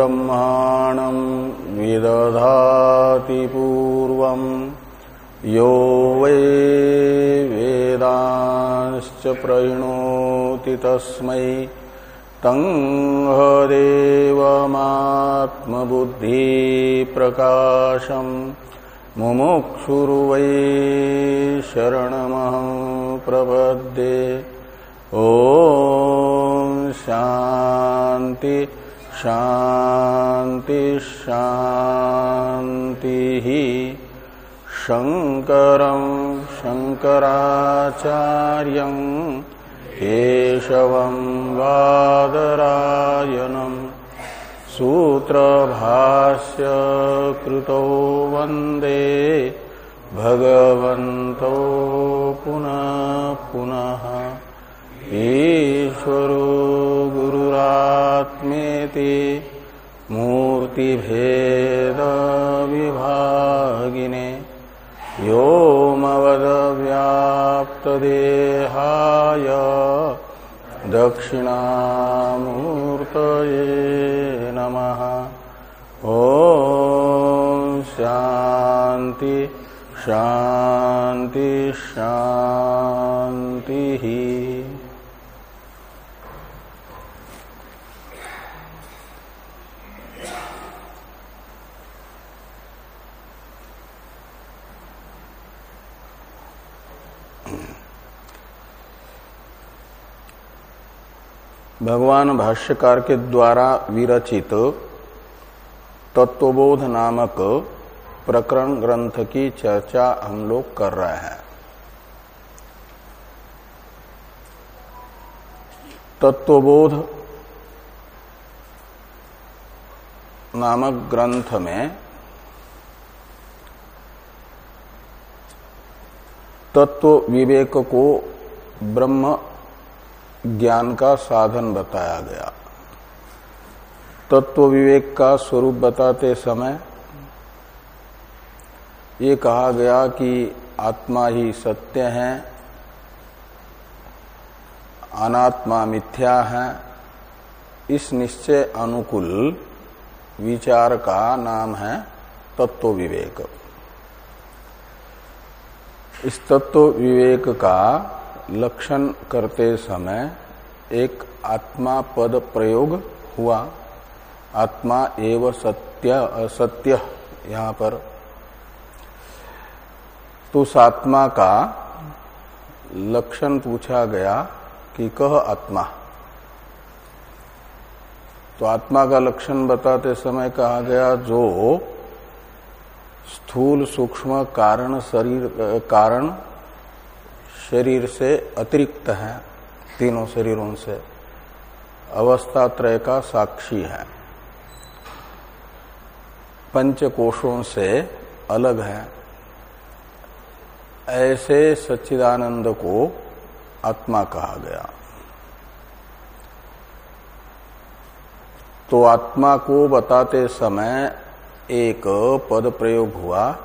ब्रह्माणं विदधाति पूर्वम् यो वै वेदांश्च प्रहिणोति तस्मै। तङ्हदेवमात्मबुद्धिप्रकाशम् मुमुक्षुर्वै शरणमहं प्रपद्ये। ॐ शान्ति। शान्ति शान्तिः शङ्करं शङ्कराचार्यं केशवं वादरायणम् सूत्रभाष्य कृतो वंदे भगवन्तो पुनः पुनः ईश्वरो गुरुरात्मेति मूर्तिभेदविभागिने व्योमवदव्याप्तदेहाय दक्षिणामूर्तये नमः। ॐ शान्ति शान्ति शान्तिः। भगवान भाष्यकार के द्वारा विरचित तत्वबोध नामक प्रकरण ग्रंथ की चर्चा हम लोग कर रहे हैं। तत्वबोध नामक ग्रंथ में तत्व विवेक को ब्रह्म ज्ञान का साधन बताया गया। तत्व विवेक का स्वरूप बताते समय ये कहा गया कि आत्मा ही सत्य है, अनात्मा मिथ्या है। इस निश्चय अनुकूल विचार का नाम है तत्व विवेक। इस तत्व विवेक का लक्षण करते समय एक आत्मा पद प्रयोग हुआ। आत्मा एव सत्य, असत्य, यहाँ पर। तो उस आत्मा का लक्षण पूछा गया कि कह आत्मा। तो आत्मा का लक्षण बताते समय कहा गया, जो स्थूल सूक्ष्म कारण शरीर, कारण शरीर से अतिरिक्त है, तीनों शरीरों से। अवस्था त्रय का साक्षी है। पंच कोशों से अलग है। ऐसे सच्चिदानंद को आत्मा कहा गया। तो आत्मा को बताते समय एक पद प्रयोग हुआ।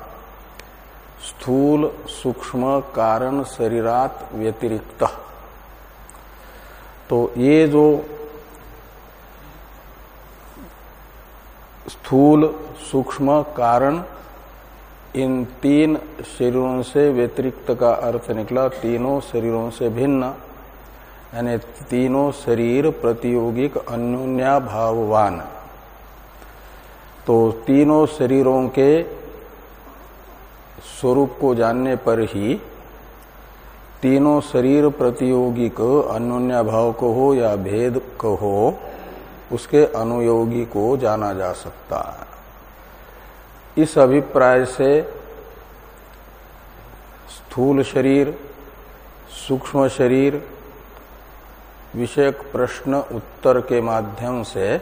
स्थूल सूक्ष्म कारण शरीरात व्यतिरिक्त। तो ये जो स्थूल सूक्ष्म कारण इन तीन शरीरों से व्यतिरिक्त का अर्थ निकला, तीनों शरीरों से भिन्न, यानी तीनों शरीर प्रतियोगिक अन्योन्या भाववान तो तीनों शरीरों के स्वरूप को जानने पर ही तीनों शरीर प्रतियोगी को अन्योन्या भाव को हो या भेद को हो उसके अनुयोगी को जाना जा सकता है। इस अभिप्राय से स्थूल शरीर, सूक्ष्म शरीर, विषयक प्रश्न उत्तर के माध्यम से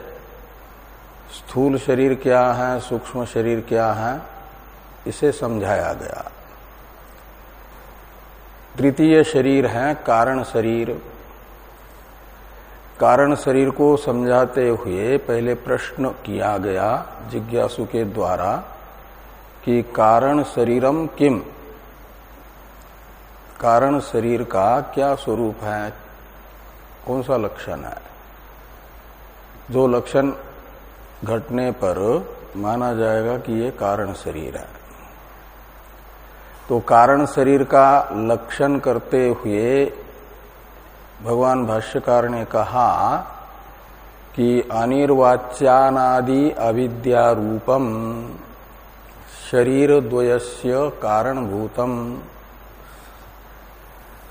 स्थूल शरीर क्या है, सूक्ष्म शरीर क्या है इसे समझाया गया। तृतीय शरीर है कारण शरीर। कारण शरीर को समझाते हुए पहले प्रश्न किया गया जिज्ञासु के द्वारा कि कारण शरीरम किम? कारण शरीर का क्या स्वरूप है? कौन सा लक्षण है? जो लक्षण घटने पर माना जाएगा कि ये कारण शरीर है। तो कारण शरीर का लक्षण करते हुए भगवान भाष्यकार ने कहा कि अनिर्वाच्यानादि अविद्या रूपम शरीर द्वयस्य कारणभूतम।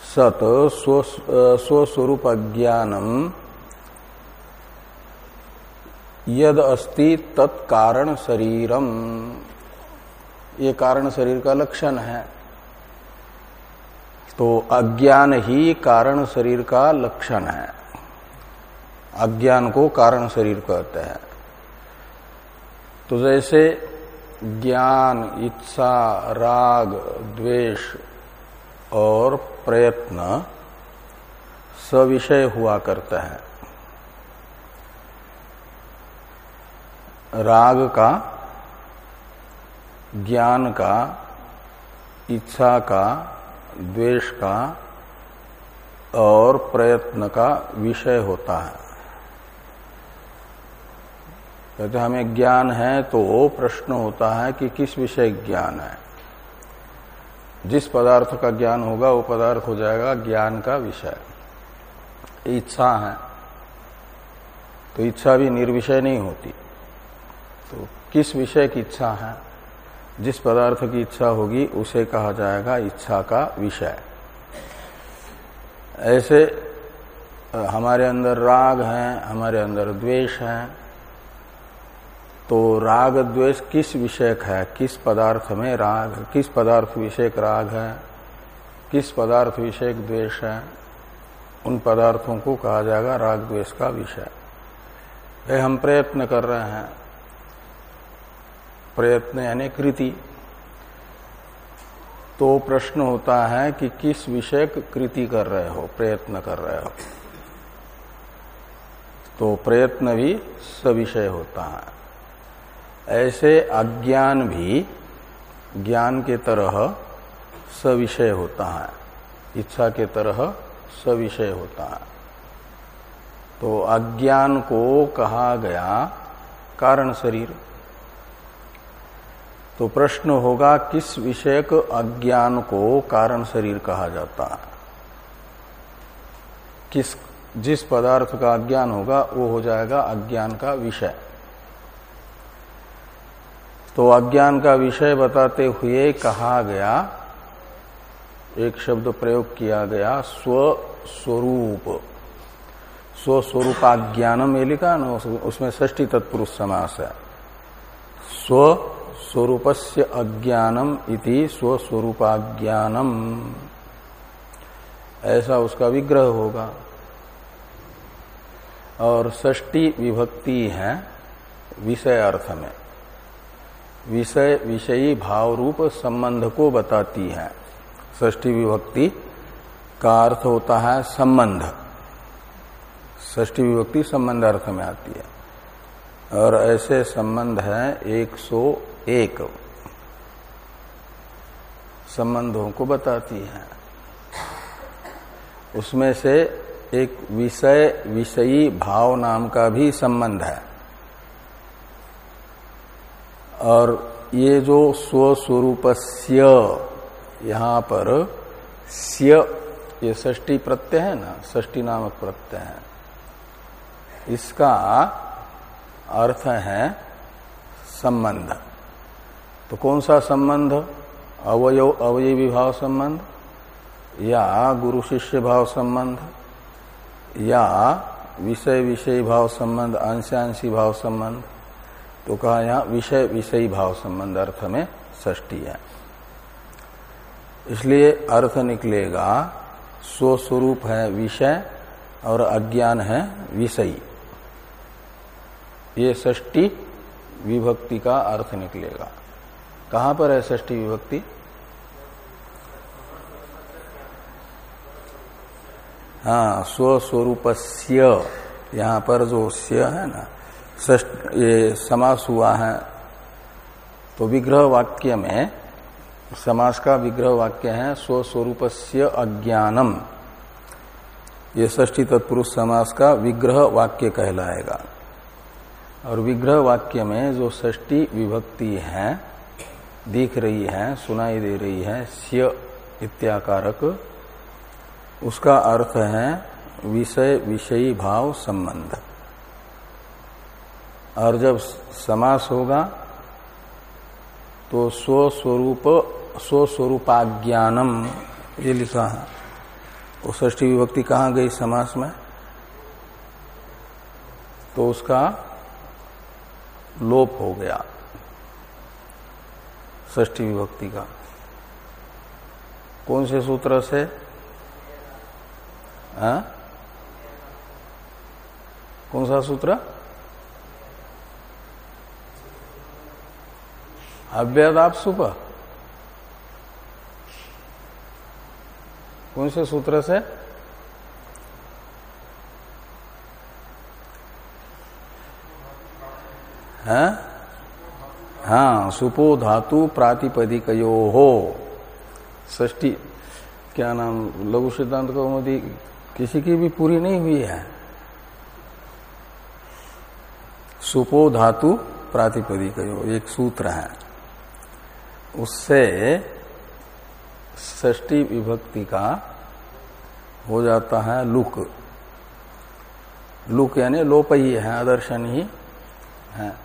सत स्वस्वरूप ज्ञानम यद अस्ति तत्कारण शरीरम। ये कारण शरीर का लक्षण है। तो अज्ञान ही कारण शरीर का लक्षण है। अज्ञान को कारण शरीर कहते हैं। तो जैसे ज्ञान, इच्छा, राग, द्वेष और प्रयत्न सविषय हुआ करता है। राग का ज्ञान का, इच्छा का, द्वेष का और प्रयत्न का विषय होता है। कहते हमें ज्ञान है तो प्रश्न होता है कि किस विषय ज्ञान है। जिस पदार्थ का ज्ञान होगा, वो पदार्थ हो जाएगा ज्ञान का विषय। इच्छा है तो इच्छा भी निर्विषय नहीं होती। तो किस विषय की इच्छा है? जिस पदार्थ की इच्छा होगी, उसे कहा जाएगा इच्छा का विषय। ऐसे हमारे अंदर राग है, हमारे अंदर द्वेष है तो राग द्वेष किस विषयक है? किस पदार्थ में राग, किस पदार्थ विषयक राग है? किस पदार्थ विषयक द्वेष है? उन पदार्थों को कहा जाएगा राग द्वेष का विषय। हम प्रयत्न कर रहे हैं। प्रयत्न यानी कृति। तो प्रश्न होता है कि किस विषय कृति कर रहे हो, प्रयत्न कर रहे हो? तो प्रयत्न भी सविषय होता है। ऐसे अज्ञान भी ज्ञान के तरह सविषय होता है। इच्छा के तरह सविषय होता है। तो अज्ञान को कहा गया कारण शरीर। तो प्रश्न होगा, किस विषयक अज्ञान को कारण शरीर कहा जाता? है किस, जिस पदार्थ का अज्ञान होगा, वो हो जाएगा अज्ञान का विषय। तो अज्ञान का विषय बताते हुए कहा गया, एक शब्द प्रयोग किया गया स्व स्वरूप स्व स्वरूप स्वस्वरूपाज्ञानम ये लिखा ना, उसमें ष्टी तत्पुरुष समास है। स्व स्वरूपस्य अज्ञानम इति स्वस्वरूपाज्ञानम। ऐसा उसका विग्रह होगा। और षष्टी विभक्ति है विषय अर्थ में। विषय, विषयी भाव रूप संबंध को बताती है। षष्टी विभक्ति का अर्थ होता है संबंध। षष्टी विभक्ति संबंध अर्थ में आती है। और ऐसे संबंध है एक संबंधों को बताती है। उसमें से एक विषय, विषयी भाव नाम का भी संबंध है। और ये जो स्वस्वरूपस्य, यहाँ पर स्य, ये षष्टी प्रत्यय है ना षष्टी नामक प्रत्यय है। इसका अर्थ है संबंध। तो कौन सा संबंध? अवयव, अवयवी भाव संबंध? या गुरु शिष्य भाव संबंध? या विषय विषय भाव संबंध, अंशांशी भाव संबंध? तो कहा यहाँ विषय विषयी भाव संबंध अर्थ में ष्टी है। इसलिए अर्थ निकलेगा, स्वस्वरूप है विषय और अज्ञान है विषयी। ये ष्टी विभक्ति का अर्थ निकलेगा। कहाँ पर है ष्टी विभक्ति? हाँ स्वस्वरूपस्य, यहाँ पर जो स्य है ना ये समास हुआ है। तो विग्रह वाक्य में, समास का विग्रह वाक्य है, स्वस्वरूपस्य अज्ञानम। ये ष्टी तत्पुरुष समास का विग्रह वाक्य कहलाएगा। और विग्रह वाक्य में जो षष्टी विभक्ति है दिख रही है, सुनाई दे रही है, स्य इत्याकारक। उसका अर्थ है विषय, विषयी भाव संबंध। और जब समास होगा तो स्वस्वरूप, स्वस्वरूपाज्ञानम, ये लिखा है। वो ष्ठी विभक्ति कहाँ गई समास में? तो उसका लोप हो गया। ष्ठी विभक्ति का। कौन से सूत्र से? आ? हाँ? कौन सा सूत्र? अव्यदाप सुप। कौन से सूत्र से? है? हाँ सुपो धातु प्रातिपदिक हो ष्टी क्या नाम, लघु सिद्धांत कौमुदी किसी की भी पूरी नहीं हुई है। सुपो धातु प्रातिपदिक एक सूत्र है। उससे ष्टी विभक्ति का हो जाता है लुक। लुक यानी लोप ही है आदर्शन ही है।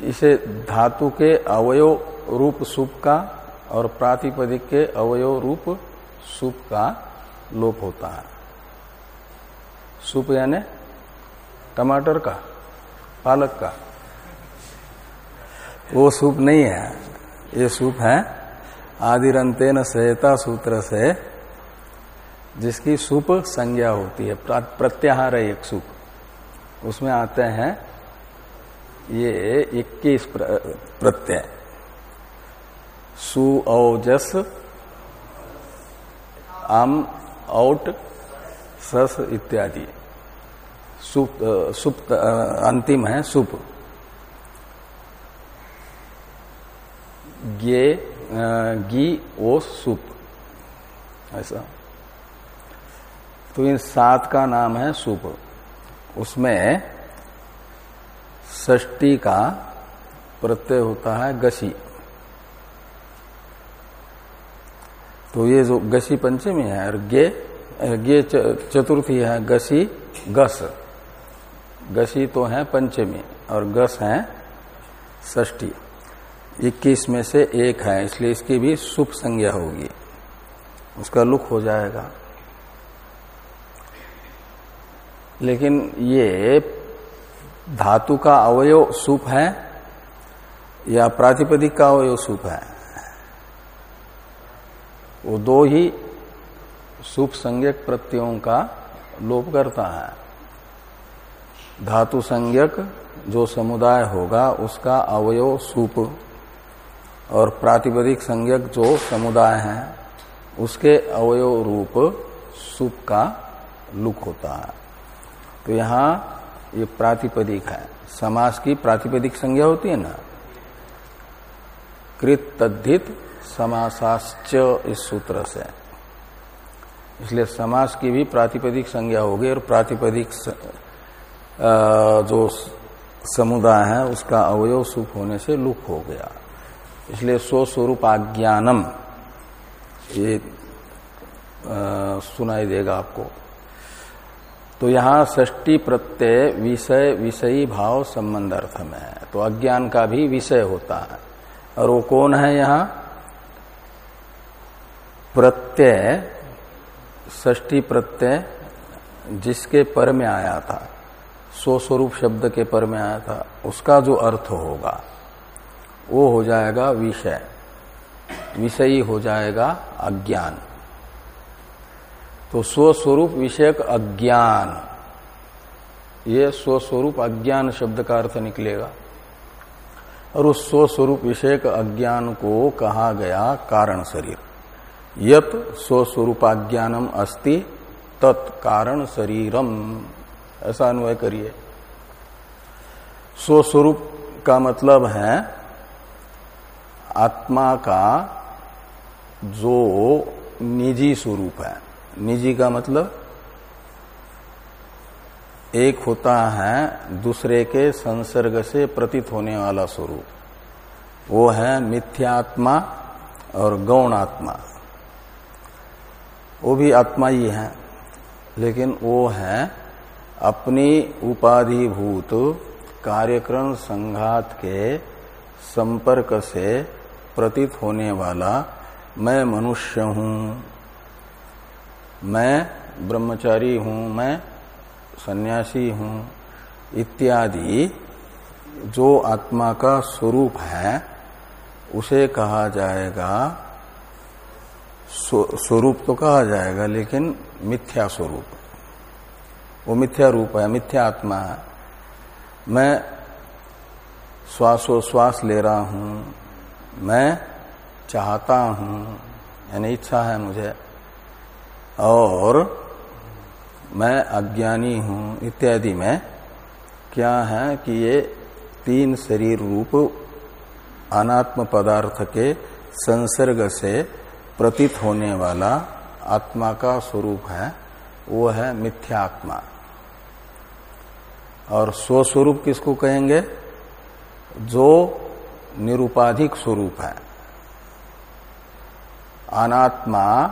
इसे धातु के अवयव रूप सुप का और प्रातिपदिक के अवयव रूप सुप का लोप होता है। सुप यानी टमाटर का, पालक का। वो सूप नहीं है। ये सूप है आदिरंतेन सहता सूत्र से, जिसकी सुप संज्ञा होती है। प्रत्याहार एक सुप। उसमें आते हैं ये इक्कीस प्रत्यय। सु औजस आम औट, सस इत्यादि। सुप सुप्त अंतिम है, सुप। गे गी, ओ, सुप। ऐसा। तो इन सात का नाम है सुप। उसमें षष्टी का प्रत्यय होता है गसी तो ये जो गसी पंचमी है और गे गे चतुर्थी है गसी गस। गसी तो है पंचमी और गस है षष्टी इक्कीस में से एक है, इसलिए इसकी भी शुभ संज्ञा होगी। उसका लुक हो जाएगा। लेकिन ये धातु का अवयव सुप है या प्रातिपदिक का अवयव सुप है? वो दो ही सुप संज्ञक प्रत्ययों का लोप करता है। धातु संज्ञक जो समुदाय होगा, उसका अवयव सुप और प्रातिपदिक संज्ञक जो समुदाय है, उसके अवयव रूप सुप का लुक होता है। तो यहाँ ये प्रातिपदिक है। समास की प्रातिपदिक संज्ञा होती है ना? कृत तद्धित समासाश्च इस सूत्र से। इसलिए समास की भी प्रातिपदिक संज्ञा होगी और प्रातिपदिक जो समुदाय है, उसका अवयव सुख होने से लुप हो गया। इसलिए स्वस्वरूप आज्ञानम ये सुनाई देगा आपको। तो यहाँ षष्टी प्रत्यय विषय, विषयी भाव संबंध अर्थ में है। तो अज्ञान का भी विषय होता है। और वो कौन है यहाँ? प्रत्यय, षष्टी प्रत्यय जिसके पर में आया था, स्वस्वरूप शब्द के पर में आया था, उसका जो अर्थ होगा, वो हो जाएगा विषय। विषयी हो जाएगा अज्ञान। तो स्वस्वरूप विषयक अज्ञान। ये स्वस्वरूप अज्ञान शब्द का अर्थ निकलेगा। और उस स्वस्वरूप विषयक अज्ञान को कहा गया कारण शरीर। यत स्वस्वरूपाज्ञानम अस्ति तत्कारण शरीरम। ऐसा अनुय करिए। स्वस्वरूप का मतलब है, आत्मा का जो निजी स्वरूप है। निजी का मतलब? एक होता है, दूसरे के संसर्ग से प्रतीत होने वाला स्वरूप। वो है मिथ्यात्मा और गौण आत्मा वो भी आत्मा ही है, लेकिन वो है अपनी उपाधिभूत कार्यक्रम संघात के संपर्क से प्रतीत होने वाला मैं मनुष्य हूँ। मैं ब्रह्मचारी हूँ, मैं सन्यासी हूँ, इत्यादि जो आत्मा का स्वरूप है, उसे कहा जाएगा स्वरूप तो कहा जाएगा, लेकिन मिथ्या स्वरूप। वो मिथ्या रूप है, मिथ्या आत्मा है। मैं श्वासोश्वास ले रहा हूँ, मैं चाहता हूँ, यानी इच्छा है मुझे और मैं अज्ञानी हूँ, इत्यादि में क्या है कि ये तीन शरीर रूप अनात्म पदार्थ के संसर्ग से प्रतीत होने वाला आत्मा का स्वरूप है, वो है मिथ्यात्मा। और स्वस्वरूप किसको कहेंगे? जो निरुपाधिक स्वरूप है। अनात्मा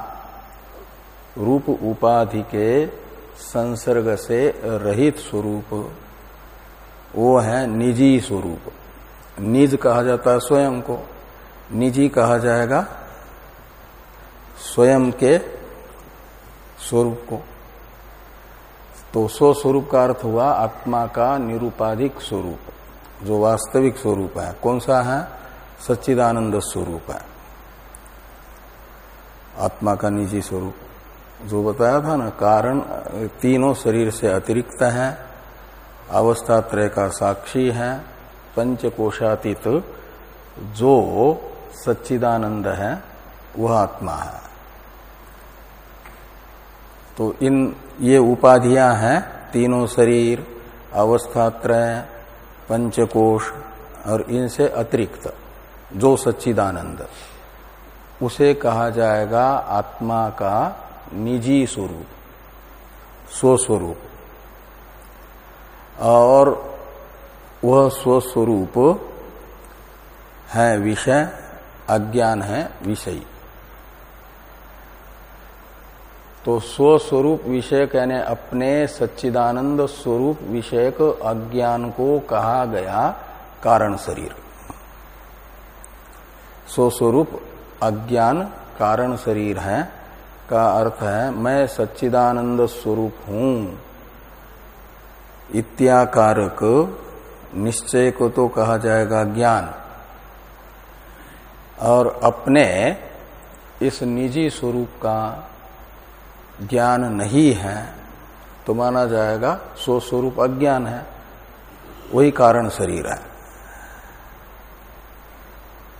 रूप उपाधि के संसर्ग से रहित स्वरूप। वो है निजी स्वरूप। निज कहा जाता है स्वयं को। निजी कहा जाएगा स्वयं के स्वरूप को। तो स्वस्वरूप का अर्थ हुआ आत्मा का निरूपाधिक स्वरूप, जो वास्तविक स्वरूप है। कौन सा है? सच्चिदानंद स्वरूप है। आत्मा का निजी स्वरूप। जो बताया था ना, कारण, तीनों शरीर से अतिरिक्त है अवस्था त्रय का साक्षी है पंच कोशातीत जो सच्चिदानंद है, वह आत्मा है। तो इन, ये उपाधियाँ हैं, तीनों शरीर अवस्था त्रय पंचकोश, और इनसे अतिरिक्त, जो सच्चिदानंद। उसे कहा जाएगा आत्मा का निजी स्वरूप, स्वस्वरूप। और वह स्वस्वरूप है विषय, अज्ञान है विषय। तो स्वस्वरूप विषय यानी अपने सच्चिदानंद स्वरूप विषयक अज्ञान को कहा गया कारण शरीर। स्वस्वरूप अज्ञान कारण शरीर है। का अर्थ है, मैं सच्चिदानंद स्वरूप हूँ। इत्याकारक, निश्चय को तो कहा जाएगा ज्ञान। और अपने इस निजी स्वरूप का ज्ञान नहीं है तो माना जाएगा सो स्वरूप अज्ञान है। वही कारण शरीर है।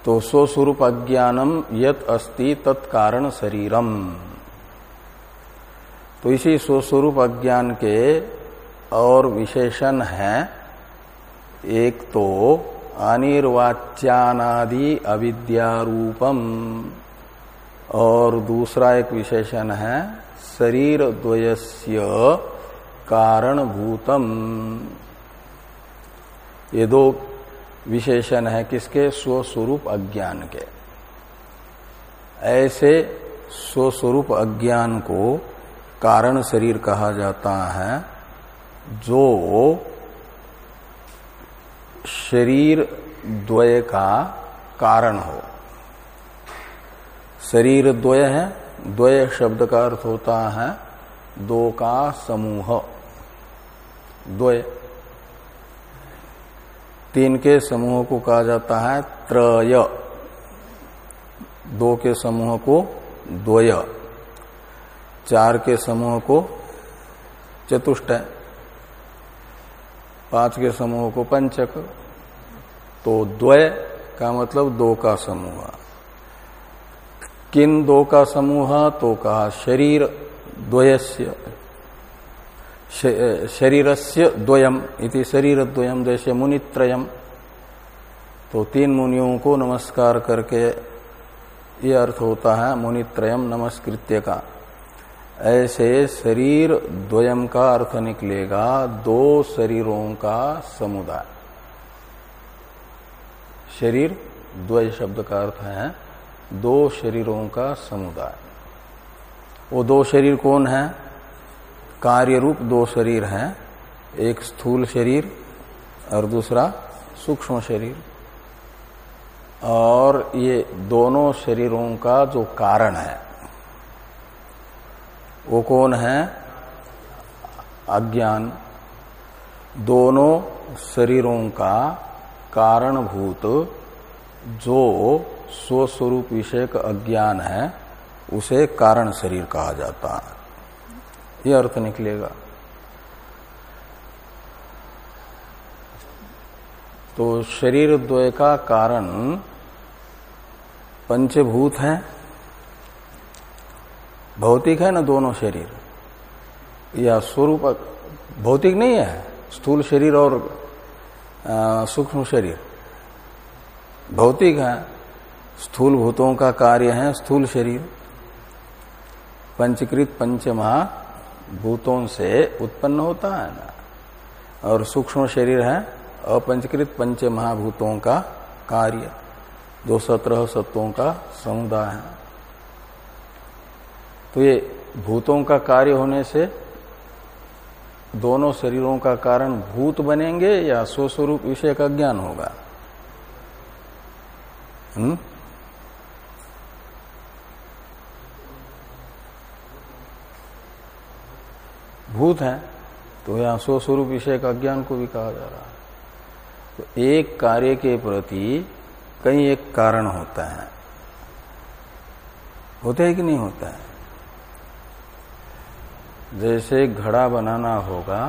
तो सो स्वरूप अज्ञानम यत अस्ति तत्कारण शरीरम। तो इसी स्वस्वरूप अज्ञान के और विशेषण है। एक तो अनिर्वाच्यानादि अविद्यारूपम और दूसरा एक विशेषण है शरीर द्वयस्य कारणभूतम। ये दो विशेषण है किसके? स्वस्वरूप अज्ञान के। ऐसे स्वस्वरूप अज्ञान को कारण शरीर कहा जाता है, जो शरीर द्वय का कारण हो। शरीर द्वय है, द्वय शब्द का अर्थ होता है दो का समूह। द्वय। तीन के समूह को कहा जाता है त्रय। दो के समूह को द्वय। चार के समूह को चतुष्ट पाँच के समूह को पंचक। तो द्वय का मतलब दो का समूह। किन दो का समूह? तो कहा शरीर द्वयस्य। शरीरस्य द्वयम इति शरीर द्वयम जैसे मुनित्रयम। तो तीन मुनियों को नमस्कार करके ये अर्थ होता है मुनित्रयम नमस्कृत्य का। ऐसे शरीर द्वयम का अर्थ निकलेगा, दो शरीरों का समुदाय। शरीर, द्वय शब्द का अर्थ है, दो शरीरों का समुदाय। वो दो शरीर कौन है? कार्य रूप दो शरीर हैं, एक स्थूल शरीर और दूसरा सूक्ष्म शरीर। और ये दोनों शरीरों का जो कारण है वो कौन है? अज्ञान। दोनों शरीरों का कारणभूत जो स्वस्वरूप विषय का अज्ञान है, उसे कारण शरीर कहा जाता है। यह अर्थ निकलेगा। तो शरीर द्वय का कारण पंचभूत है। भौतिक है ना दोनों शरीर। या स्वरूप, भौतिक नहीं है, स्थूल शरीर और सूक्ष्म शरीर। भौतिक है, स्थूल भूतों का कार्य है स्थूल शरीर। पंचकृत पंच भूतों से उत्पन्न होता है ना। और सूक्ष्म शरीर है, अपंचकृत पंच महाभूतों का कार्य। जो सत्रह सत्वों का समुदाय है। तो ये भूतों का कार्य होने से दोनों शरीरों का कारण भूत बनेंगे या स्वस्वरूप विषय का ज्ञान होगा? हुँ? भूत है तो यहाँ स्वस्वरूप विषय का ज्ञान को भी कहा जा रहा है। तो एक कार्य के प्रति कई एक कारण होता है। होता है कि नहीं होता है? जैसे घड़ा बनाना होगा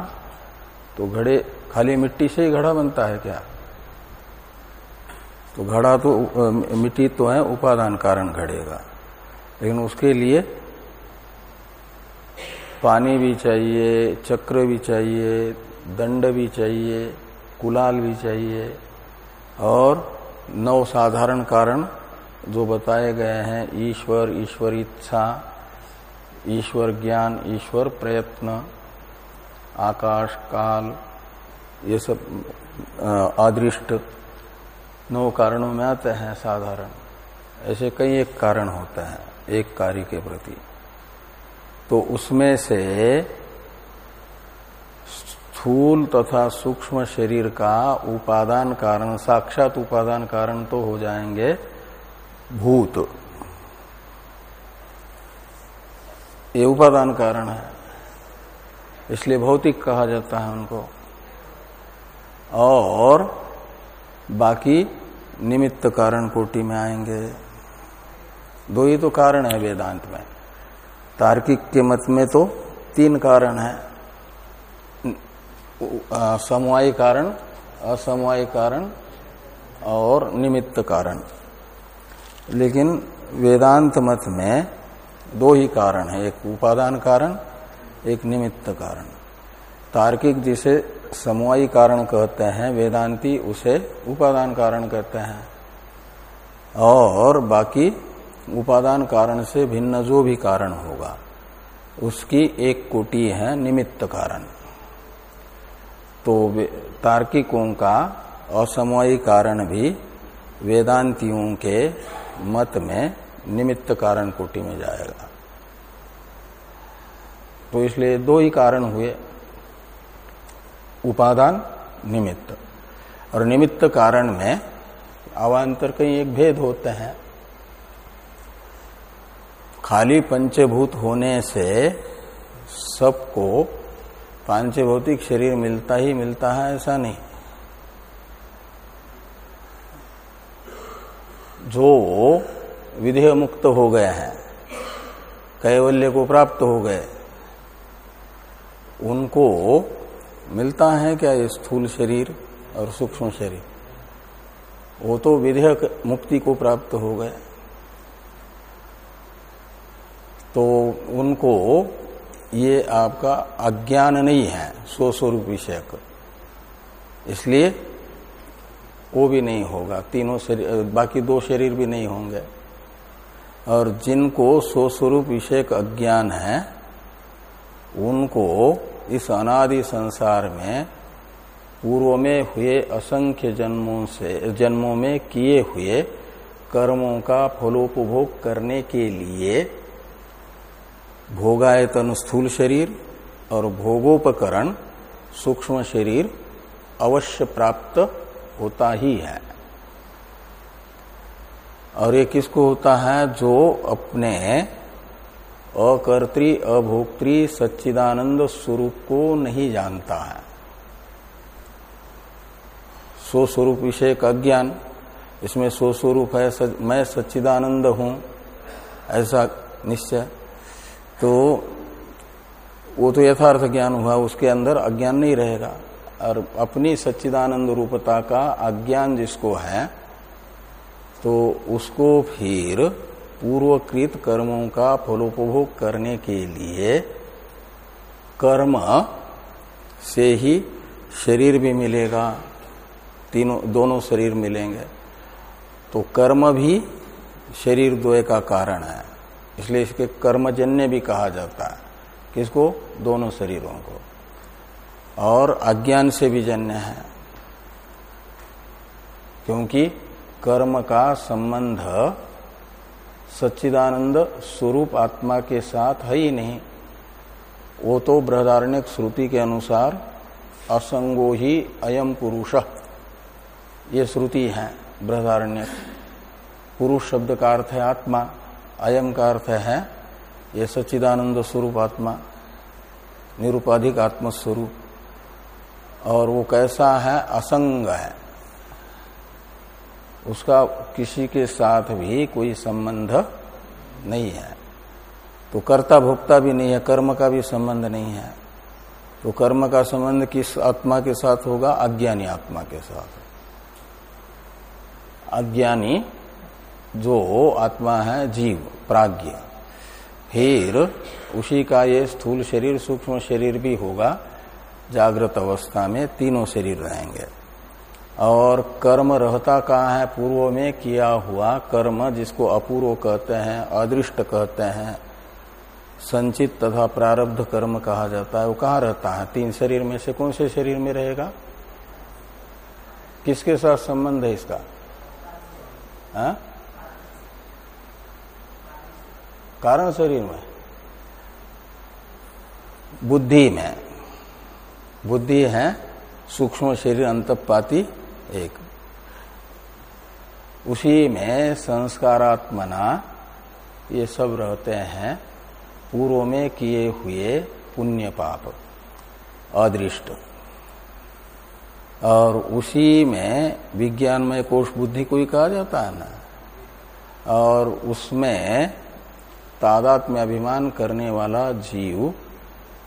तो घड़े, खाली मिट्टी से ही घड़ा बनता है क्या? तो घड़ा तो मिट्टी तो है, उपादान कारण घड़ेगा। लेकिन उसके लिए पानी भी चाहिए, चक्र भी चाहिए, दंड भी चाहिए, कुलाल भी चाहिए, और नौ साधारण कारण जो बताए गए हैं, ईश्वर ईश्वर इच्छा ईश्वर ज्ञान, ईश्वर प्रयत्न, आकाश, काल, ये सब अदृष्ट नौ कारणों में आते हैं साधारण। ऐसे कई एक कारण होते हैं, एक कार्य के प्रति। तो उसमें से स्थूल तथा सूक्ष्म शरीर का उपादान कारण, साक्षात उपादान कारण तो हो जाएँगे भूत। ये उपादान कारण है। इसलिए भौतिक कहा जाता है उनको। और बाकी निमित्त कारण कोटि में आएँगे। दो ही तो कारण है वेदांत में। तार्किक के मत में तो तीन कारण है। समवाय कारण, असमवाय कारण और निमित्त कारण। लेकिन वेदांत मत में दो ही कारण है, एक उपादान कारण, एक निमित्त कारण। तार्किक जिसे समवायी कारण कहते हैं, वेदांती उसे उपादान कारण कहते हैं। और बाकी उपादान कारण से भिन्न जो भी कारण होगा, उसकी एक कोटि है निमित्त कारण। तो तार्किकों का असमवायी कारण भी वेदांतियों के मत में निमित्त कारण कोटि में जाएगा। तो इसलिए दो ही कारण हुए। उपादान, निमित्त। और निमित्त कारण में अवान्तर कहीं एक भेद होते हैं। खाली पंचभूत होने से सबको पांचभौतिक शरीर मिलता ही मिलता है, ऐसा नहीं। जो विधेय मुक्त हो गए हैं, कैवल्य को प्राप्त हो गए। उनको मिलता है क्या ये स्थूल शरीर और सूक्ष्म शरीर? वो तो विधेयक मुक्ति को प्राप्त हो गए। तो उनको ये आपका अज्ञान नहीं है, स्वस्वरूप विषयक। इसलिए वो भी नहीं होगा, तीनों शरीर, बाकी दो शरीर भी नहीं होंगे। और जिनको स्वस्वरूप विषयक अज्ञान है, उनको इस अनादि संसार में पूर्व में हुए असंख्य जन्मों से, जन्मों में किए हुए कर्मों का फलोपभोग करने के लिए भोगायतन स्थूल शरीर और भोगोपकरण सूक्ष्म शरीर अवश्य प्राप्त होता ही है। और ये किसको होता है? जो अपने अकर्त्री अभोक्तृ सच्चिदानंद स्वरूप को नहीं जानता है। सो स्वरूप विषय का ज्ञान इसमें सो स्वरूप है सच, मैं सच्चिदानंद हूँ ऐसा निश्चय। तो वो तो यथार्थ ज्ञान हुआ उसके अंदर अज्ञान नहीं रहेगा। और अपनी सच्चिदानंद रूपता का अज्ञान जिसको है तो उसको फिर पूर्वकृत कर्मों का फलोपभोग करने के लिए कर्म से ही शरीर भी मिलेगा, तीनों, दोनों शरीर मिलेंगे। तो कर्म भी शरीर द्वय का कारण है, इसलिए इसके कर्मजन्य भी कहा जाता है, किसको? दोनों शरीरों को। और अज्ञान से भी जन्य है, क्योंकि कर्म का संबंध सच्चिदानंद स्वरूप आत्मा के साथ है ही नहीं। वो तो बृहदारण्य श्रुति के अनुसार असंगो ही अयम पुरुष। ये श्रुति है बृहदारण्य पुरुष शब्द का अर्थ है आत्मा, अयम का अर्थ है ये सच्चिदानंद स्वरूप आत्मा, निरुपाधिक आत्मस्वरूप। और वो कैसा है? असंग है। उसका किसी के साथ भी कोई संबंध नहीं है। तो कर्ता भोक्ता भी नहीं है, कर्म का भी संबंध नहीं है। तो कर्म का संबंध किस आत्मा के साथ होगा? अज्ञानी आत्मा के साथ। अज्ञानी जो आत्मा है, जीव, प्राज्ञ, फिर उसी का ये स्थूल शरीर, सूक्ष्म शरीर भी होगा। जागृत अवस्था में तीनों शरीर रहेंगे। और कर्म रहता कहा है? पूर्व में किया हुआ कर्म जिसको अपूर्व कहते हैं, अदृष्ट कहते हैं, संचित तथा प्रारब्ध कर्म कहा जाता है। वो कहाँ रहता है? तीन शरीर में से कौन से शरीर में रहेगा? किसके साथ संबंध है इसका? हा? कारण शरीर में। बुद्धि में। बुद्धि है, सूक्ष्म शरीर, अंतपाती एक। उसी में संस्कारात्मना, ये सब रहते हैं पूर्व में किए हुए पुण्य पाप, अदृष्ट। और उसी में विज्ञान में कोष बुद्धि को ही कहा जाता है ना। और उसमें तादात में अभिमान करने वाला जीव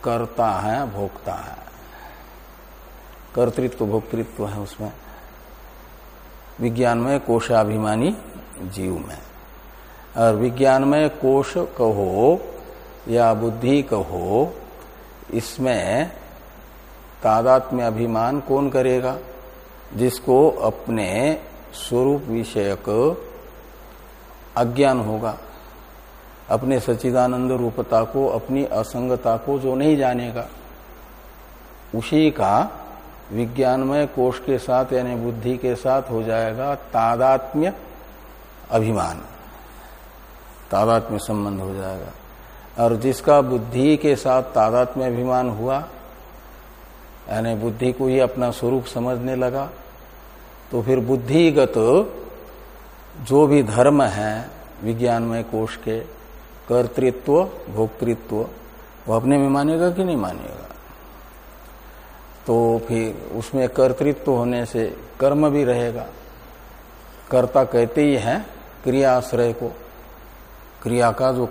करता है भोगता है। कर्तृत्व, भोक्तृत्व है उसमें। विज्ञान में कोशाभिमानी जीव में। और विज्ञान में कोश कहो या बुद्धि कहो, इसमें तादात्म्य अभिमान कौन करेगा? जिसको अपने स्वरूप विषयक अज्ञान होगा। अपने सच्चिदानंद रूपता को, अपनी असंगता को जो नहीं जानेगा, उसी का विज्ञानमय कोष के साथ यानी बुद्धि के साथ हो जाएगा तादात्म्य अभिमान। तादात्म्य संबंध हो जाएगा। और जिसका बुद्धि के साथ तादात्म्य अभिमान हुआ, यानी बुद्धि को ही अपना स्वरूप समझने लगा तो फिर बुद्धिगत जो भी धर्म है विज्ञानमय कोष के, कर्तृत्व, भोक्तृत्व, वो अपने में मानेगा कि नहीं मानेगा? तो फिर उसमें कर्तृत्व होने से कर्म भी रहेगा। कर्ता कहते ही है, क्रियाश्रय को। क्रिया का जो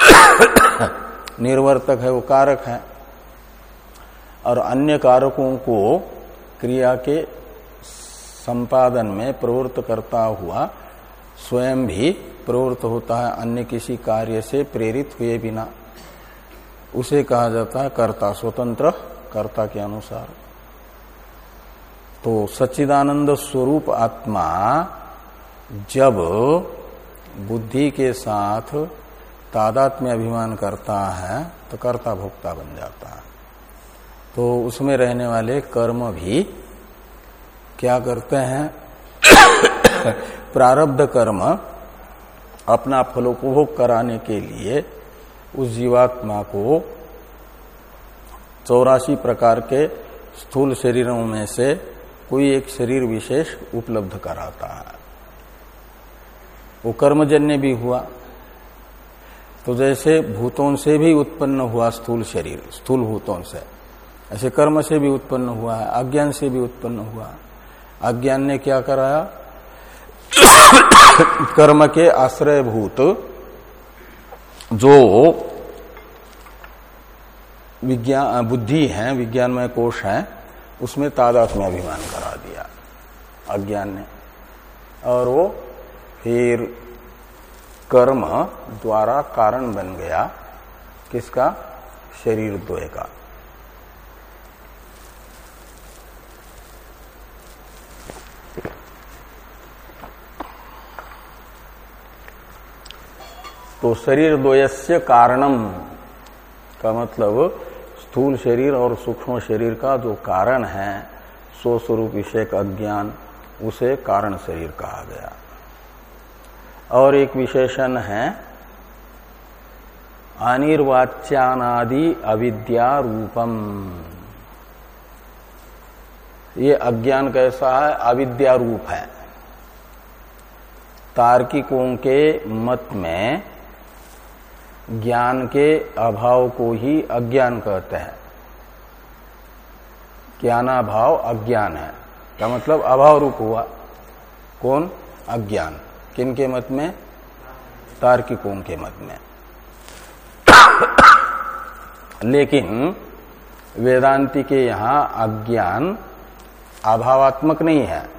निर्वर्तक है, वो कारक है। और अन्य कारकों को क्रिया के संपादन में प्रवृत्त करता हुआ स्वयं भी प्रवृत्त होता है, अन्य किसी कार्य से प्रेरित हुए बिना। उसे कहा जाता है कर्ता स्वतंत्र। कर्ता के अनुसार। तो सच्चिदानंद स्वरूप आत्मा जब बुद्धि के साथ तादात में अभिमान करता है तो कर्ता भोक्ता बन जाता है। तो उसमें रहने वाले कर्म भी क्या करते हैं? प्रारब्ध कर्म अपना फलोपभोग कराने के लिए उस जीवात्मा को चौरासी प्रकार के स्थूल शरीरों में से कोई एक शरीर विशेष उपलब्ध कराता है। वो कर्मजन्य भी हुआ। तो जैसे भूतों से भी उत्पन्न हुआ स्थूल शरीर, स्थूल भूतों से। ऐसे कर्म से भी उत्पन्न हुआ है, अज्ञान से भी उत्पन्न हुआ अज्ञान ने क्या कराया? कर्म के आश्रयभूत जो विज्ञान बुद्धि है, विज्ञानमय कोष है, उसमें तादात में अभिमान करा दिया, अज्ञान ने। और वो फिर कर्म द्वारा कारण बन गया, किसका? शरीर द्वय का। तो शरीर द्वयस्य कारणम का मतलब स्थूल शरीर और सूक्ष्म शरीर का जो कारण है, सो स्वरूप विषय अज्ञान, उसे कारण शरीर कहा गया। और एक विशेषण है, अनिर्वाच्यानादि अविद्या रूपम। ये अज्ञान कैसा है? अविद्या रूप है। तार्किकों के मत में ज्ञान के अभाव को ही अज्ञान कहते हैं। ज्ञानाभाव अज्ञान है। का मतलब अभाव रूप हुआ? कौन? अज्ञान। किन के मत में? तार्किकों के मत में। लेकिन वेदांति के यहाँ अज्ञान अभावात्मक नहीं है।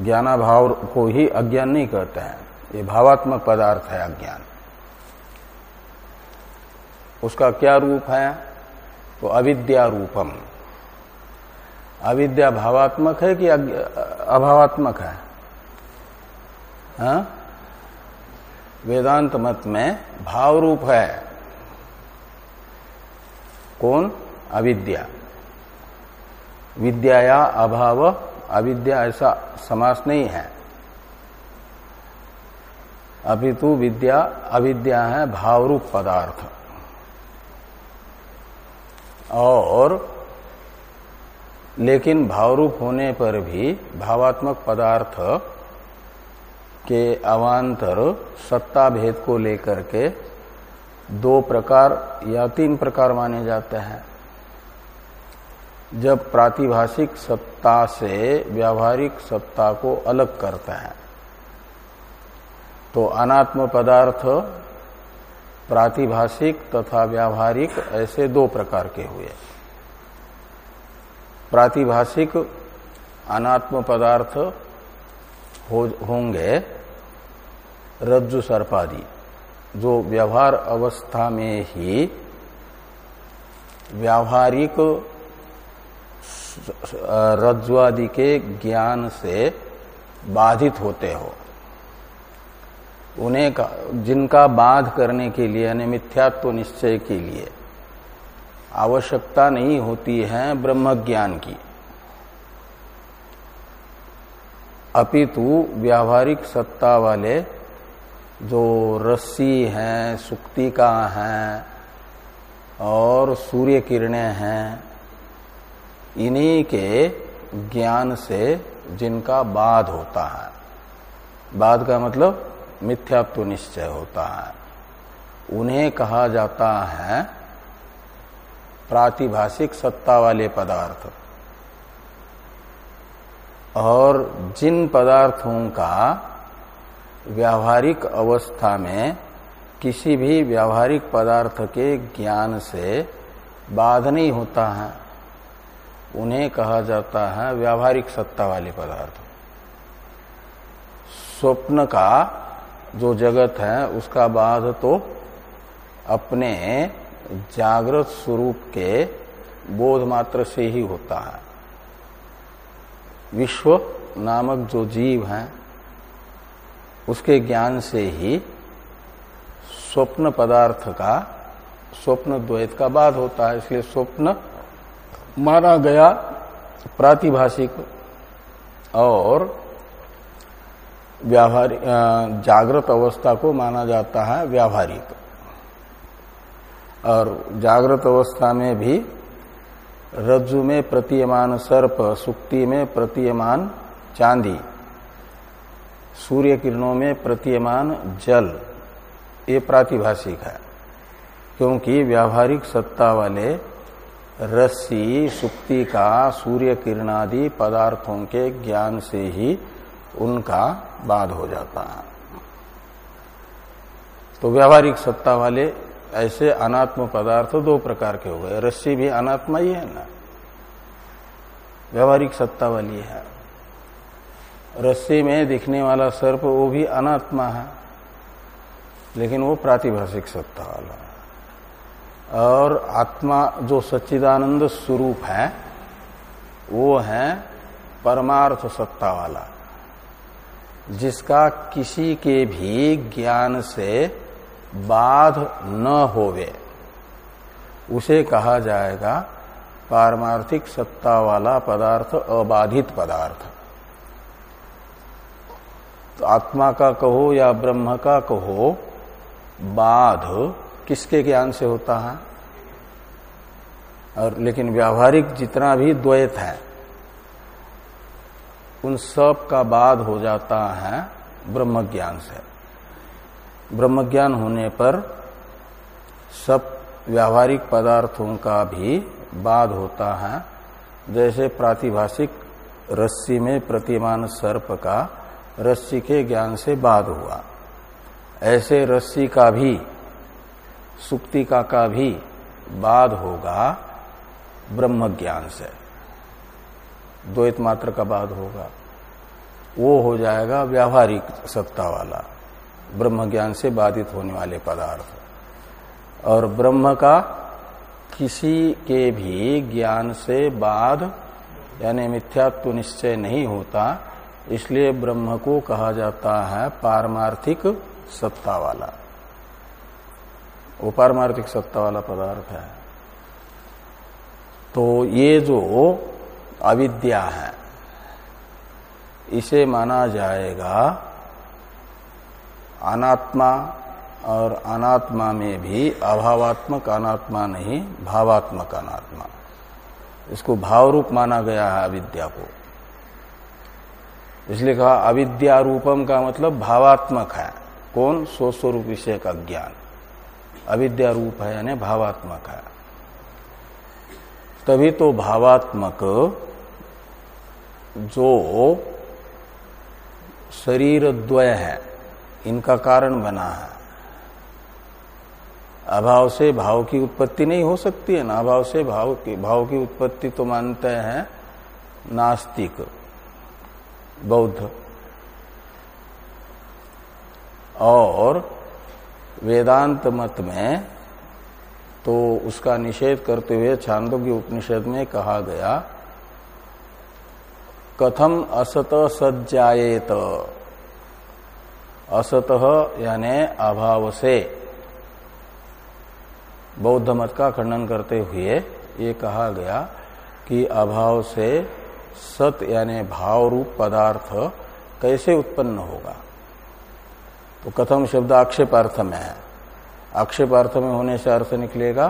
ज्ञानाभाव को ही अज्ञान नहीं कहते हैं। ये भावात्मक पदार्थ है अज्ञान। उसका क्या रूप है? तो अविद्या रूपम। अविद्या भावात्मक है कि अभावात्मक है? हा? वेदांत मत में भाव रूप है। कौन? अविद्या। विद्या या अभाव, अविद्या ऐसा समास नहीं है। अपितु विद्या, अविद्या है भावरूप पदार्थ। और लेकिन भावरूप होने पर भी भावात्मक पदार्थ के अवान्तर सत्ता भेद को लेकर के दो प्रकार या तीन प्रकार माने जाते हैं। जब प्रातिभाषिक सत्ता से व्यावहारिक सत्ता को अलग करते हैं तो अनात्म पदार्थ प्रातिभाषिक तथा व्यावहारिक ऐसे दो प्रकार के हुए। प्रातिभाषिक अनात्म पदार्थ हो, होंगे रज्जु सर्पादि जो व्यवहार अवस्था में ही व्यावहारिक रज्जुआदि के ज्ञान से बाधित होते हो। उन्हें का, जिनका बाध करने के लिए, यानी मिथ्यात्व निश्चय के लिए। आवश्यकता नहीं होती है ब्रह्म ज्ञान की। अपितु व्यावहारिक सत्ता वाले जो रस्सी हैं सुक्तिका हैं, और सूर्य किरणें हैं, इन्हीं के ज्ञान से जिनका बाध होता है। बाध का मतलब मिथ्यात्व निश्चय होता है। उन्हें कहा जाता है प्रातिभाषिक सत्ता वाले पदार्थ। और जिन पदार्थों का व्यावहारिक अवस्था में किसी भी व्यावहारिक पदार्थ के ज्ञान से बाध नहीं होता है, उन्हें कहा जाता है व्यावहारिक सत्ता वाले पदार्थ। स्वप्न का जो जगत है, उसका बाध तो अपने जागृत स्वरूप के बोध मात्र से ही होता है। विश्व नामक जो जीव है, उसके ज्ञान से ही स्वप्न पदार्थ का, स्वप्न द्वैत का बाद होता है। इसलिए स्वप्न माना गया प्रातिभाषिक और व्यावहारिक जागृत अवस्था को माना जाता है व्यावहारिक। और जागृत अवस्था में भी रज्जु में प्रतीयमान सर्प, सुक्ति में प्रतीयमान चांदी सूर्य किरणों में प्रतीयमान जल, ये प्रातिभाषिक है। क्योंकि व्यावहारिक सत्ता वाले रस्सी, सुक्ति का सूर्य किरणादि पदार्थों के ज्ञान से ही उनका बाद हो जाता है। तो व्यावहारिक सत्ता वाले ऐसे अनात्म पदार्थ दो प्रकार के हो गए। रस्सी भी अनात्मा ही है ना। व्यावहारिक सत्ता वाली है। रस्सी में दिखने वाला सर्प वो भी अनात्मा है, लेकिन वो प्रातिभाषिक सत्ता वाला है। और आत्मा जो सच्चिदानंद स्वरूप है, वो है परमार्थ सत्ता वाला। जिसका किसी के भी ज्ञान से बाध न होवे। उसे कहा जाएगा पारमार्थिक सत्ता वाला पदार्थ, अबाधित पदार्थ। तो आत्मा का कहो या ब्रह्म का कहो, बाध किसके ज्ञान से होता है? और लेकिन व्यावहारिक जितना भी द्वैत है उन सब का बाद हो जाता है ब्रह्म ज्ञान से। ब्रह्म ज्ञान होने पर सब व्यावहारिक पदार्थों का भी बाद होता है। जैसे प्रातिभाषिक रस्सी में प्रतिमान सर्प का रस्सी के ज्ञान से बाद हुआ। ऐसे रस्सी का भी, सुक्तिका का भी बाद होगा ब्रह्म ज्ञान से। द्वैत मात्र का बाद होगा। वो हो जाएगा व्यावहारिक सत्ता वाला ब्रह्म ज्ञान से बाधित होने वाले पदार्थ। और ब्रह्म का किसी के भी ज्ञान से बाध यानी मिथ्यात्व निश्चय नहीं होता, इसलिए ब्रह्म को कहा जाता है पारमार्थिक सत्ता वाला। वो पारमार्थिक सत्ता वाला पदार्थ है। तो ये जो अविद्या है। इसे माना जाएगा अनात्मा और अनात्मा में भी अभावात्मक अनात्मा नहीं, भावात्मक अनात्मा। इसको भाव रूप माना गया है अविद्या को। इसलिए कहा, अविद्या रूपम का मतलब भावात्मक है। कौन? स्वस्वरूप विषय का ज्ञान। अविद्या रूप है यानी भावात्मक है। तभी तो भावात्मक जो शरीर द्वय है, इनका कारण बना है। अभाव से भाव की उत्पत्ति नहीं हो सकती है ना। अभाव से भाव की भाव की उत्पत्ति तो मानते हैं नास्तिक, बौद्ध। और वेदांत मत में तो उसका निषेध करते हुए छांदोग्य उपनिषद में कहा गया कथम असत सज्जाएत असत यानी अभाव से। बौद्ध मत का खंडन करते हुए ये कहा गया कि अभाव से सत यानी भाव रूप पदार्थ कैसे उत्पन्न होगा। तो कथम शब्द आक्षेप अर्थ में है। आक्षेप अर्थ में होने से अर्थ निकलेगा,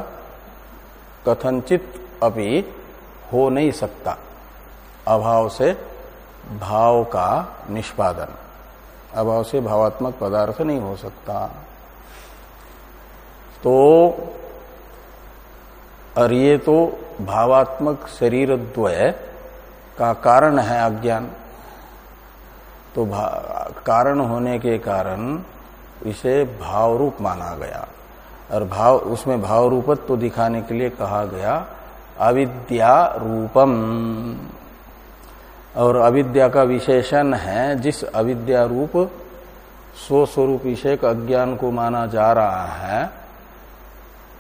कथनचित अभी हो नहीं सकता। अभाव से भाव का निष्पादन। अभाव से भावात्मक पदार्थ नहीं हो सकता। तो और ये तो भावात्मक शरीर द्वय का कारण है अज्ञान। तो कारण होने के कारण इसे भाव रूप माना गया। और भाव, उसमें भाव रूपत्व तो दिखाने के लिए कहा गया, अविद्या रूपम। और अविद्या का विशेषण है, जिस अविद्या रूप स्वस्वरूप विषय अज्ञान को माना जा रहा है,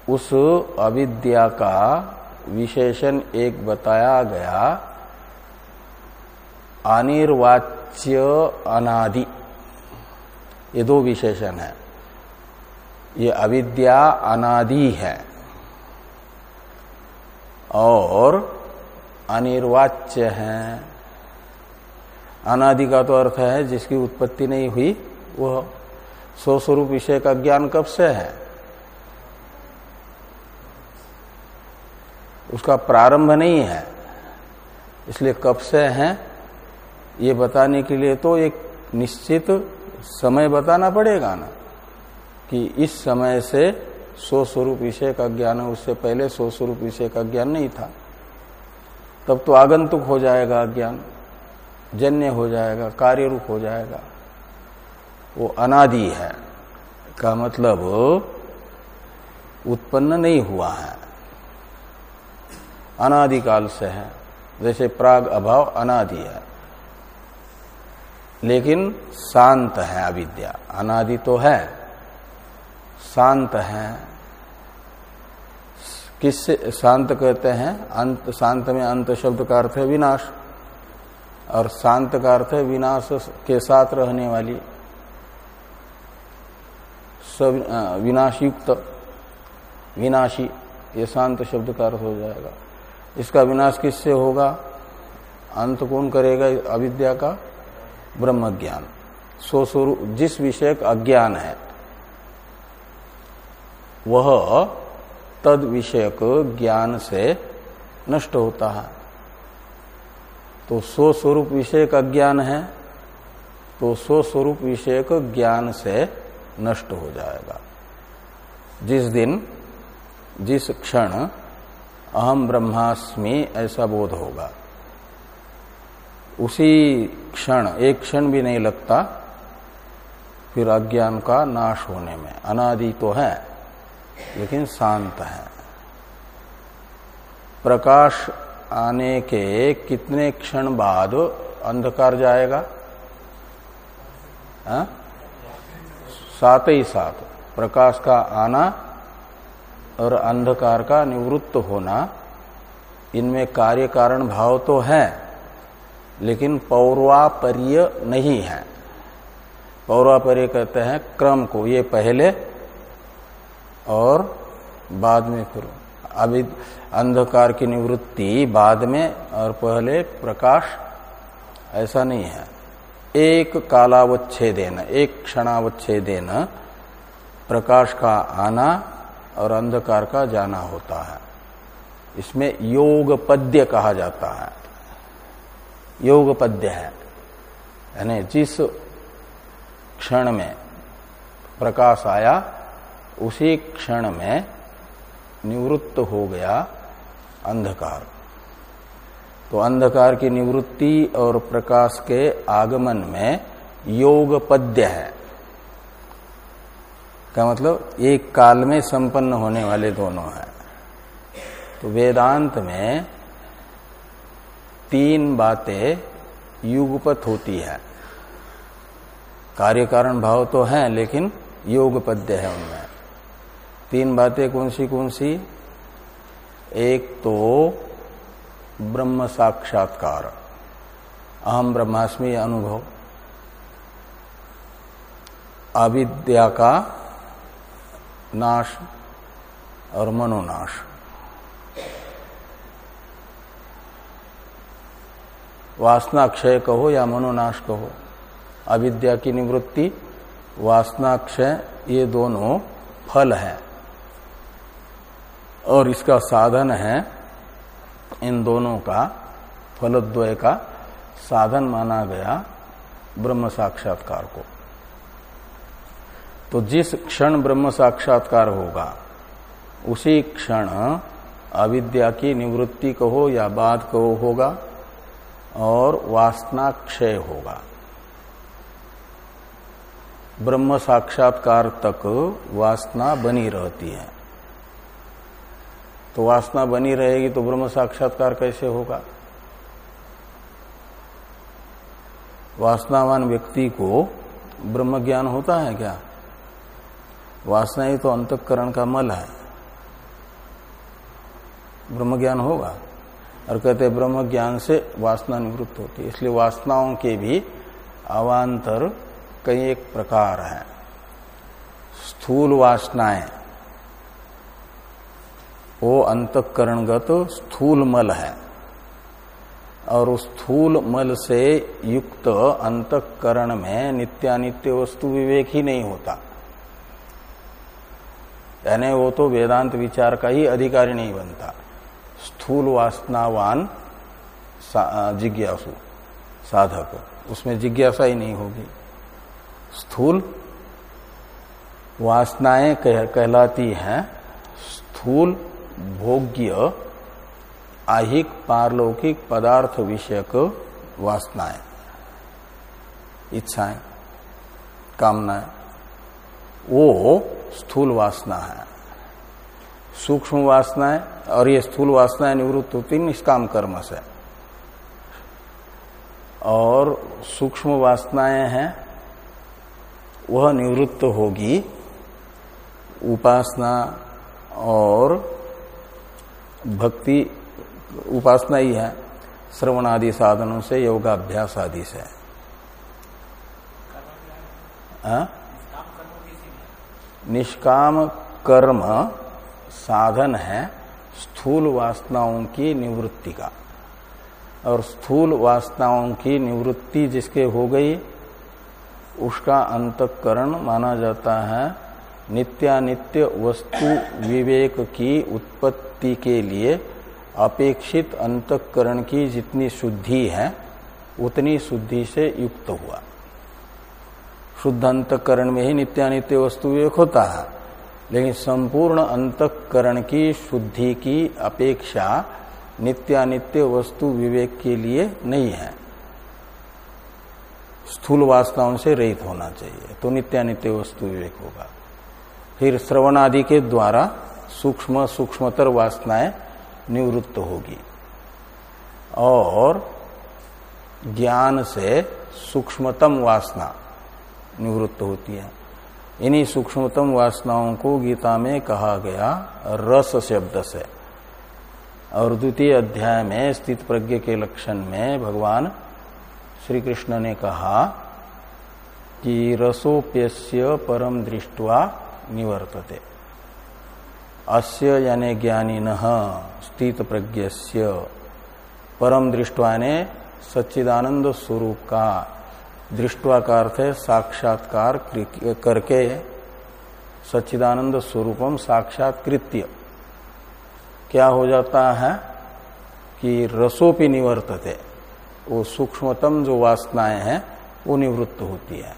उस अविद्या का विशेषण एक बताया गया, अनिर्वाच्य अनादि। ये दो विशेषण है। ये अविद्या अनादि है और अनिर्वाच्य है। अनादि का तो अर्थ है, जिसकी उत्पत्ति नहीं हुई वह स्वस्वरूप विषय का ज्ञान कब से है? उसका प्रारंभ नहीं है। इसलिए कब से है, ये बताने के लिए तो एक निश्चित समय बताना पड़ेगा ना, कि इस समय से सो स्वरूप विषय का ज्ञान है, उससे पहले सो स्वरूप विषय का ज्ञान नहीं था। तब तो आगंतुक हो जाएगा ज्ञान। जन्य हो जाएगा कार्य रूप हो जाएगा। वो अनादि है। का मतलब उत्पन्न नहीं हुआ है। अनादिकाल से है। जैसे प्राग अभाव अनादि है। लेकिन शांत है अविद्या। अनादि तो है। शांत है। किससे शांत कहते हैं? अंत, शांत में अंत शब्द का अर्थ है विनाश। और शांत का अर्थ है विनाश के साथ रहने वाली। सब विनाश, ये शांत शब्द का अर्थ हो जाएगा। इसका विनाश किससे होगा? अंत कौन करेगा अविद्या का? ब्रह्म ज्ञान सो स्वरूप जिस विषय का अज्ञान है, वह तद विषयक ज्ञान से नष्ट होता है। तो सो स्वरूप विषय का ज्ञान है तो सो स्वरूप विषयक ज्ञान से नष्ट हो जाएगा। जिस दिन, जिस क्षण अहम ब्रह्मास्मि ऐसा बोध होगा, उसी क्षण, एक क्षण भी नहीं लगता, फिर अज्ञान का नाश होने में। अनादि तो है, लेकिन शांत है। प्रकाश आने के कितने क्षण बाद अंधकार जाएगा? हा? साथ ही साथ प्रकाश का आना और अंधकार का निवृत्त होना, इनमें कार्य कारण भाव तो है, लेकिन पौर्वापर्य नहीं है। पौर्वापर्य कहते हैं क्रम को, ये पहले और बाद में फिर। अभी अंधकार की निवृत्ति बाद में और पहले प्रकाश ऐसा नहीं है। एक कालावच्छेदेन, एक क्षणावच्छेदेन प्रकाश का आना और अंधकार का जाना होता है। इसमें योग पद्य कहा जाता है। योग पद्य है। यानी जिस क्षण में प्रकाश आया, उसी क्षण में निवृत्त हो गया अंधकार। तो अंधकार की निवृत्ति और प्रकाश के आगमन में योग पद्य है। का मतलब? एक काल में संपन्न होने वाले दोनों हैं। तो वेदांत में तीन बातें युगपत होती है। कार्य कारण भाव तो है, लेकिन योग पद्य है उनमें। तीन बातें कौन सी कौन सी? एक तो ब्रह्म साक्षात्कार। अहम ब्रह्मास्मि अनुभव। अविद्या का नाश और मनोनाश। वासना क्षय कहो या मनोनाश कहो? अविद्या की निवृत्ति, वासना क्षय, ये दोनों फल है। और इसका साधन है इन दोनों का, फलद्वय का साधन माना गया ब्रह्म साक्षात्कार को। तो जिस क्षण ब्रह्म साक्षात्कार होगा, उसी क्षण अविद्या की निवृत्ति कहो या बाध कहो होगा और वासना क्षय होगा। ब्रह्म साक्षात्कार तक वासना बनी रहती है। तो वासना बनी रहेगी तो ब्रह्म साक्षात्कार कैसे होगा? वासनावान व्यक्ति को ब्रह्म ज्ञान होता है क्या? वासना ही तो अंतकरण का मल है। ब्रह्म ज्ञान होगा? और कहते ब्रह्म ज्ञान से वासना निवृत्त होती है। इसलिए वासनाओं के भी अवान्तर कई एक प्रकार है। स्थूल वासनाएँ। वो अंतकरणगत स्थूल मल है। और उस स्थूल मल से युक्त अंतकरण में नित्यानित्य वस्तु विवेक ही नहीं होता। यानी वो तो वेदांत विचार का ही अधिकारी नहीं बनता। स्थूल वासनावान जिज्ञासु साधक उसमें जिज्ञासा ही नहीं होगी। स्थूल वासनाएँ कह, कहलाती हैं। स्थूल भोग्य आहिक पारलौकिक पदार्थ विषयक वासनाएँ। इच्छाएँ, कामनाएँ, वो स्थूल वासना है। सूक्ष्म वासनाएँ और ये स्थूल वासनाएँ निवृत्त होती निष्काम कर्म से। और सूक्ष्म वासनाएँ हैं, वह निवृत्त होगी उपासना और भक्ति उपासना ही है। श्रवण आदि साधनों से योगाभ्यास आदि से। हाँ? निष्काम कर्म साधन है स्थूल वासनाओं की निवृत्ति का। और स्थूल वासनाओं की निवृत्ति जिसके हो गई, उसका अंतकरण माना जाता है नित्यानित्य वस्तु विवेक की उत्पत्ति के लिए अपेक्षित अंतकरण की जितनी शुद्धि है, उतनी शुद्धि से युक्त हुआ। शुद्ध अंतकरण में ही नित्यानित्य वस्तु विवेक होता है, लेकिन संपूर्ण अंतकरण की शुद्धि की अपेक्षा नित्यानित्य वस्तु विवेक के लिए नहीं है। स्थूल वासनाओं से रहित होना चाहिए तो नित्यानित्य वस्तु विवेक होगा। फिर श्रवण आदि के द्वारा सूक्ष्म सूक्ष्मतर वासनाएँ निवृत्त होगी। और ज्ञान से सूक्ष्मतम वासना निवृत्त होती है। इन्हीं सूक्ष्मतम वासनाओं को गीता में कहा गया रस शब्द से। और द्वितीय अध्याय में स्थित प्रज्ञ के लक्षण में भगवान श्री कृष्ण ने कहा कि रसोप्यस्य परम दृष्टवा निवर्तते। अस्य यानी ज्ञानी न स्थित प्रज्ञ परम दृष्टवा ने सच्चिदानंद स्वरूप का दृष्टवा का अर्थ है साक्षात्कार करके। सच्चिदानंद स्वरूपम साक्षात्कृत्य। क्या हो जाता है कि रसोपि निवर्तते। वो सूक्ष्मतम जो वासनाएँ हैं, वो निवृत्त होती है।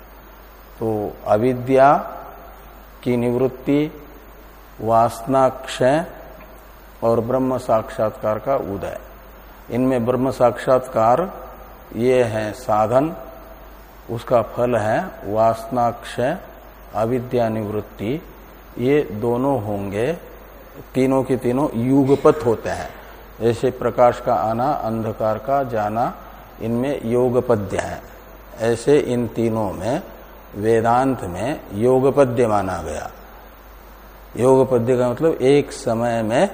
तो अविद्या की निवृत्ति, वासना, क्षय और ब्रह्म साक्षात्कार का उदय। इनमें ब्रह्म साक्षात्कार ये है साधन, उसका फल है वासनाक्षय अविद्या, निवृत्ति। ये दोनों होंगे, तीनों के तीनों युगपत होते हैं। जैसे प्रकाश का आना, अंधकार का जाना, इनमें योगपद्य है। ऐसे इन तीनों में वेदांत में योगपद्य माना गया। योगपद्य का मतलब एक समय में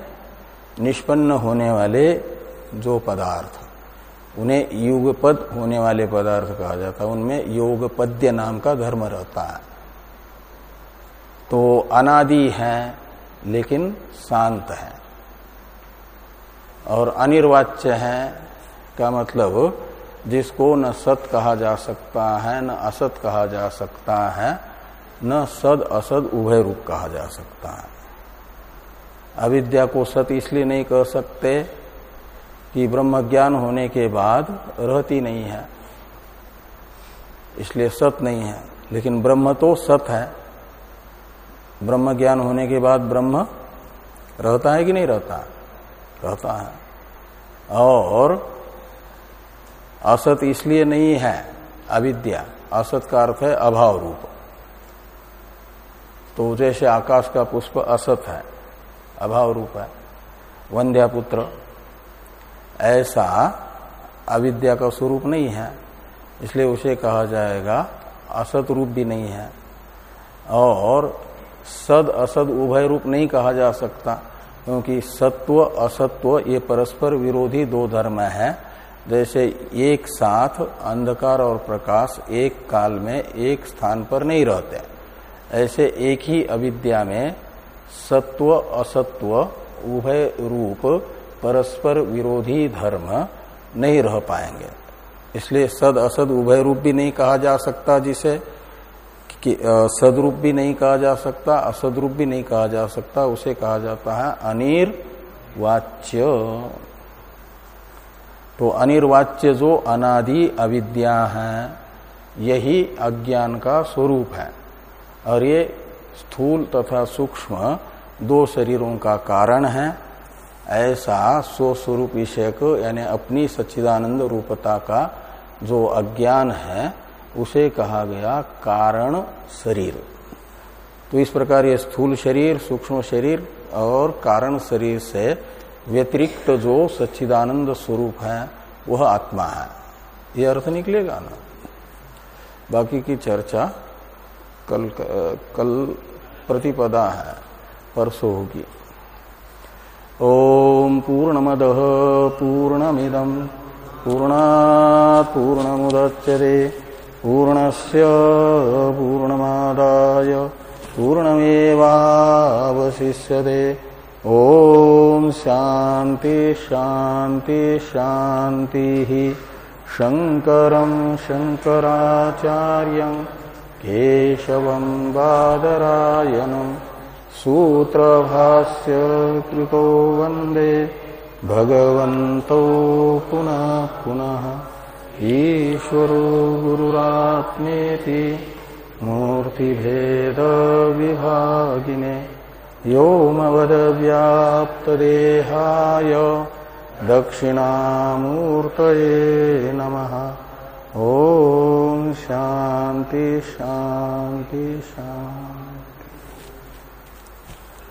निष्पन्न होने वाले जो पदार्थ, उन्हें युगपद होने वाले पदार्थ कहा जाता है। उनमें योगपद्य नाम का धर्म रहता है। तो अनादि है, लेकिन शांत है। और अनिर्वाच्य है का मतलब जिसको न सत कहा जा सकता है, न असत कहा जा सकता है, न सद असद उभय रूप कहा जा सकता है। अविद्या को सत इसलिए नहीं कह सकते कि ब्रह्म ज्ञान होने के बाद रहती नहीं है। इसलिए सत नहीं है। लेकिन ब्रह्म तो सत है। ब्रह्म ज्ञान होने के बाद ब्रह्म रहता है कि नहीं रहता? रहता है। और असत इसलिए नहीं है, अविद्या। असत का अर्थ है अभाव रूप। तो जैसे आकाश का पुष्प असत है, अभाव रूप है। वंध्या पुत्र, ऐसा अविद्या का स्वरूप नहीं है, इसलिए उसे कहा जाएगा असत रूप भी नहीं है। और सद असद उभय रूप नहीं कहा जा सकता, क्योंकि सत्व, असत्व ये परस्पर विरोधी दो धर्म है। जैसे एक साथ अंधकार और प्रकाश एक काल में एक स्थान पर नहीं रहते। ऐसे एक ही अविद्या में सत्व, असत्व, उभय रूप, परस्पर विरोधी धर्म नहीं रह पाएँगे। इसलिए सद, असद, उभय रूप भी नहीं कहा जा सकता जिसे, कि सदरूप भी नहीं कहा जा सकता असदरूप भी नहीं कहा जा सकता, उसे कहा जाता है अनिर्वाच्य। तो अनिर्वाच्य जो अनादि अविद्या है, यही अज्ञान का स्वरूप है। और ये स्थूल तथा सूक्ष्म दो शरीरों का कारण है। ऐसा स्वस्वरूप विषय को यानी अपनी सच्चिदानंद रूपता का जो अज्ञान है, उसे कहा गया कारण शरीर। तो इस प्रकार ये स्थूल शरीर, सूक्ष्म शरीर और कारण शरीर से व्यतिरिक्त जो सच्चिदानंद स्वरूप है, वह आत्मा है। ये अर्थ निकलेगा ना? बाकी की चर्चा कल कल प्रतिपदा है, परसों होगी। ओम पूर्णमिदम पूर्णा पूर्णमुदच्यते पूर्णस्य पूर्णमादाय, पूर्णमेवावशिष्यते। ओम शांति शांति शांति शंकरं शंकराचार्यं केशवं बादरायणम् सूत्रभास्य कृतो वंदे भगवन्तौ पुनः पुनः ईश्वरो गुरुरात्मेति मूर्तिभेदविभागिने व्योमवदव्याप्तदेहाय दक्षिणामूर्तये नमः। ॐ शान्ति शान्ति शान्ति।